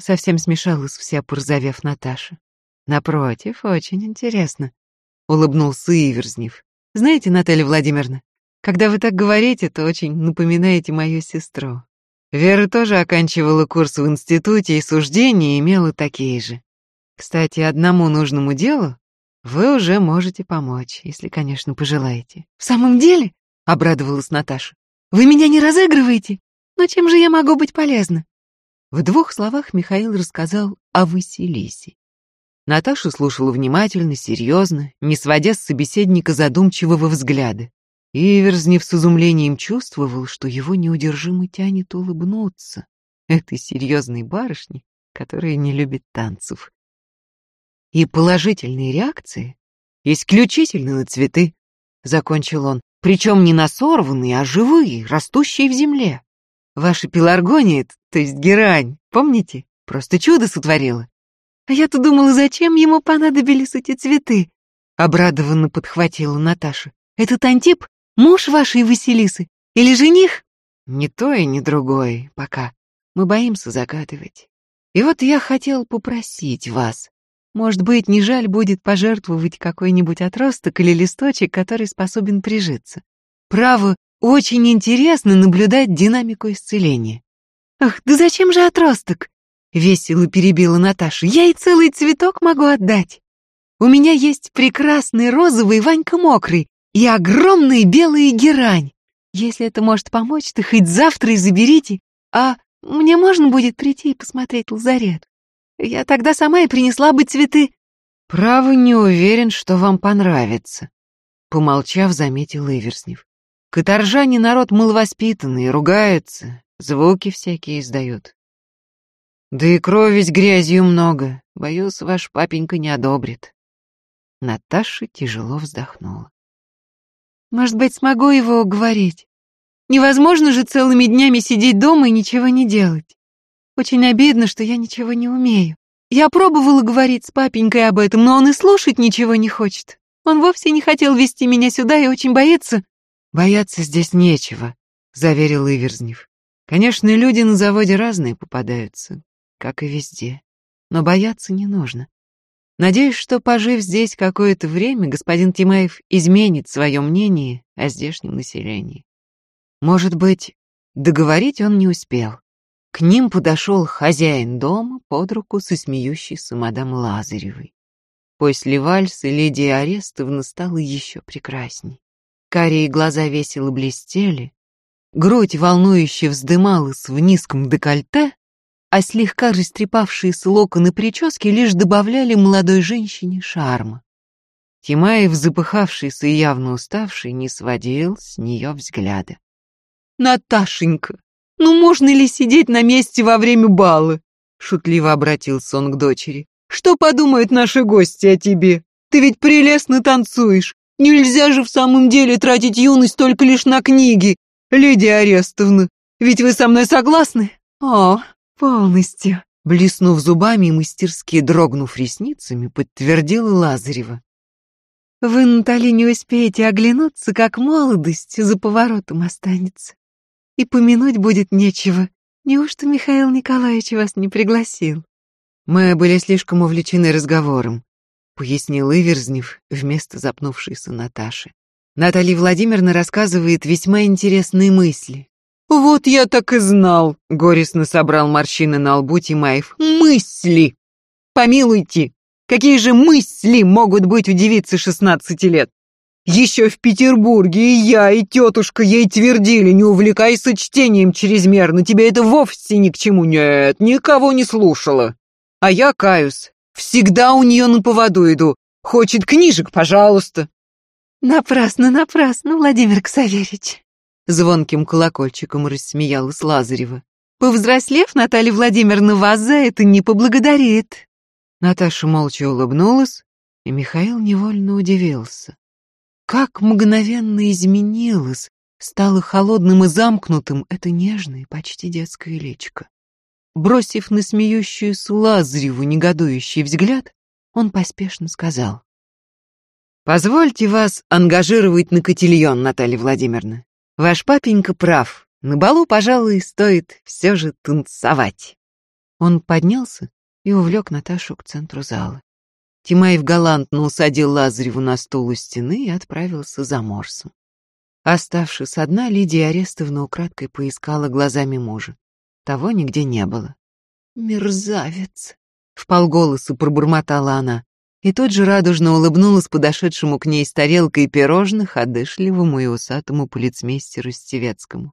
S1: Совсем смешалась вся, порозовев Наташа. «Напротив, очень интересно», — улыбнулся Иверзнев. «Знаете, Наталья Владимировна, когда вы так говорите, то очень напоминаете мою сестру. Вера тоже оканчивала курс в институте и суждения имела такие же. Кстати, одному нужному делу вы уже можете помочь, если, конечно, пожелаете.
S2: В самом деле? Обрадовалась Наташа. Вы меня не разыгрываете? Но чем же я могу быть полезна?
S1: В двух словах Михаил рассказал о Василисе. Наташа слушала внимательно, серьезно, не сводя с собеседника задумчивого взгляда. Иверзнев с изумлением чувствовал, что его неудержимо тянет улыбнуться этой серьезной барышне, которая не любит танцев. И положительные реакции исключительно на цветы, закончил он. Причем не на сорванные, а живые, растущие в земле. Ваша пеларгония, то есть герань, помните? Просто чудо сотворила.
S2: А я-то думала, зачем ему понадобились эти цветы?
S1: Обрадованно подхватила Наташа.
S2: Этот Антип — муж вашей Василисы? Или жених?
S1: Не то и не другое пока. Мы боимся загадывать. И вот я хотел попросить вас. Может быть, не жаль будет пожертвовать какой-нибудь отросток или листочек, который способен прижиться. Право, очень интересно наблюдать динамику исцеления.
S2: Ах, да зачем же отросток? Весело перебила Наташа. Я и целый цветок могу отдать. У меня есть прекрасный розовый Ванька мокрый и огромный белый герань. Если это может помочь, то хоть завтра и заберите, а мне можно будет прийти и посмотреть лазарет. Я тогда сама и принесла бы цветы.
S1: Право не уверен, что вам понравится, помолчав, заметил Иверснев. Каторжане народ маловоспитанный, ругаются, звуки всякие издают. Да и крови с грязью много. Боюсь, ваш папенька не одобрит. Наташа тяжело вздохнула.
S2: Может быть, смогу его уговорить? Невозможно же целыми днями сидеть дома и ничего не делать. Очень обидно, что я ничего не умею. Я пробовала говорить с папенькой об этом, но он и слушать ничего не хочет. Он вовсе не хотел вести меня сюда и очень боится.
S1: Бояться здесь нечего, заверил Иверзнев. Конечно, люди на заводе разные попадаются как и везде. Но бояться не нужно. Надеюсь, что, пожив здесь какое-то время, господин Тимаев изменит свое мнение о здешнем населении. Может быть, договорить он не успел. К ним подошел хозяин дома под руку со смеющейся мадам Лазаревой. После вальса Лидия Арестовна стала еще прекрасней. Карие глаза весело блестели, грудь волнующе вздымалась в низком декольте, а слегка растрепавшиеся локоны прически лишь добавляли молодой женщине шарма. Тимаев, запыхавшийся и явно уставший, не сводил с нее взгляда.
S2: «Наташенька, ну можно ли сидеть на месте во время бала?» Шутливо обратился он к дочери. «Что подумают наши гости о тебе? Ты ведь прелестно танцуешь. Нельзя же в самом деле тратить юность только лишь на книги. Лидия Арестовна, ведь вы со мной согласны?» «О, «Полностью», — блеснув зубами и мастерски дрогнув ресницами, подтвердила Лазарева. «Вы, Натали, не успеете оглянуться, как молодость за поворотом останется. И помянуть будет нечего. Неужто Михаил Николаевич вас не пригласил?»
S1: «Мы были слишком увлечены разговором», — пояснил Иверзнев вместо запнувшейся Наташи. Наталья Владимировна рассказывает весьма интересные мысли.
S2: «Вот я так и знал», — горестно собрал морщины на лбу Тимаев. «Мысли! Помилуйте, какие же мысли могут быть у девицы шестнадцати лет? Еще в Петербурге и я, и тетушка ей твердили, не увлекайся чтением чрезмерно, тебе это вовсе ни к чему. Нет, никого не слушала. А я каюсь, всегда у нее на поводу иду. Хочет книжек, пожалуйста».
S1: «Напрасно, напрасно, Владимир Ксаверич», Звонким колокольчиком рассмеялась Лазарева.
S2: Повзрослев, Наталья Владимировна вас за это не поблагодарит.
S1: Наташа молча улыбнулась, и Михаил невольно удивился. Как мгновенно изменилось, стало холодным и замкнутым это нежное, почти детское личико. Бросив на смеющуюся Лазареву негодующий взгляд, он поспешно сказал. «Позвольте вас ангажировать на котельон, Наталья Владимировна. Ваш папенька прав. На балу, пожалуй, стоит все же танцевать. Он поднялся и увлек Наташу к центру зала. Тимаев галантно усадил Лазареву на стул у стены и отправился за Морсом. Оставшись одна, Лидия Арестовна украдкой поискала глазами мужа. Того нигде не было.
S2: «Мерзавец!»
S1: — вполголоса пробормотала она и тут же радужно улыбнулась подошедшему к ней с тарелкой пирожных одышливому и усатому полицмейстеру Стевецкому.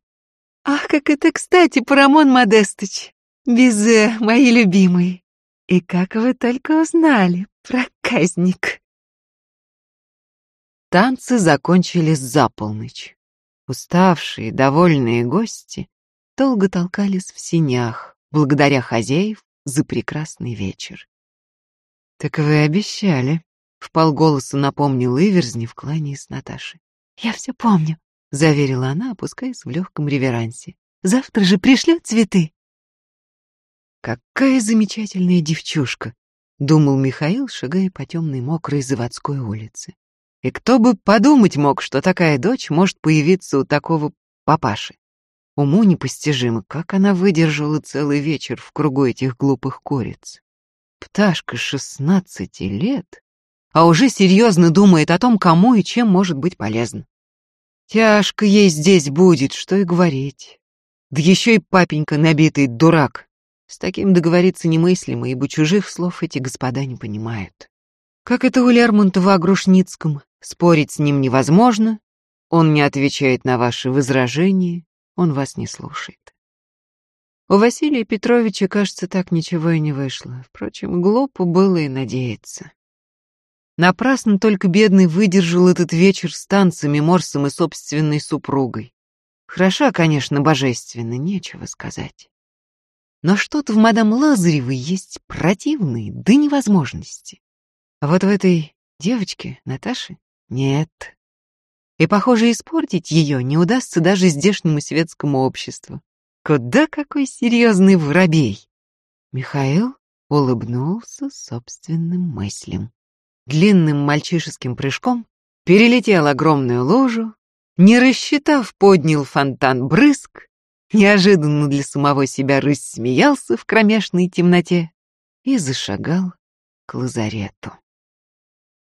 S2: «Ах, как это кстати, Парамон Модестыч! Безе, мои любимые! И как вы только узнали, проказник!»
S1: Танцы закончились за полночь. Уставшие, довольные гости долго толкались в синях, благодаря хозяев за прекрасный вечер. «Так вы обещали», — вполголоса напомнил Иверзнев, кланяясь Наташе.
S2: Я все помню, заверила она, опускаясь в легком реверансе. Завтра же пришлет цветы.
S1: Какая замечательная девчушка, думал Михаил, шагая по темной мокрой заводской улице. И кто бы подумать мог, что такая дочь может появиться у такого папаши. Уму непостижимо, как она выдержала целый вечер в кругу этих глупых куриц. Пташка шестнадцати лет, а уже серьезно думает о том, кому и чем может быть полезно. Тяжко ей здесь будет, что и говорить. Да еще и папенька набитый дурак. С таким договориться немыслимо, ибо чужих слов эти господа не понимают. Как это у Лермонтова о Грушницком, спорить с ним невозможно, он не отвечает на ваши возражения, он вас не слушает. У Василия Петровича, кажется, так ничего и не вышло. Впрочем, глупо было и надеяться. Напрасно только бедный выдержал этот вечер с танцами, морсом и собственной супругой. Хороша, конечно, божественно, нечего сказать. Но что-то в мадам Лазаревой есть противные до невозможности. А вот в этой девочке, Наташе, нет. И, похоже, испортить ее не удастся даже здешнему светскому обществу. Куда какой серьезный воробей! Михаил улыбнулся собственным мыслям. Длинным мальчишеским прыжком перелетел огромную лужу, не рассчитав, поднял фонтан брызг, неожиданно для самого себя рассмеялся в кромешной темноте и зашагал к лазарету.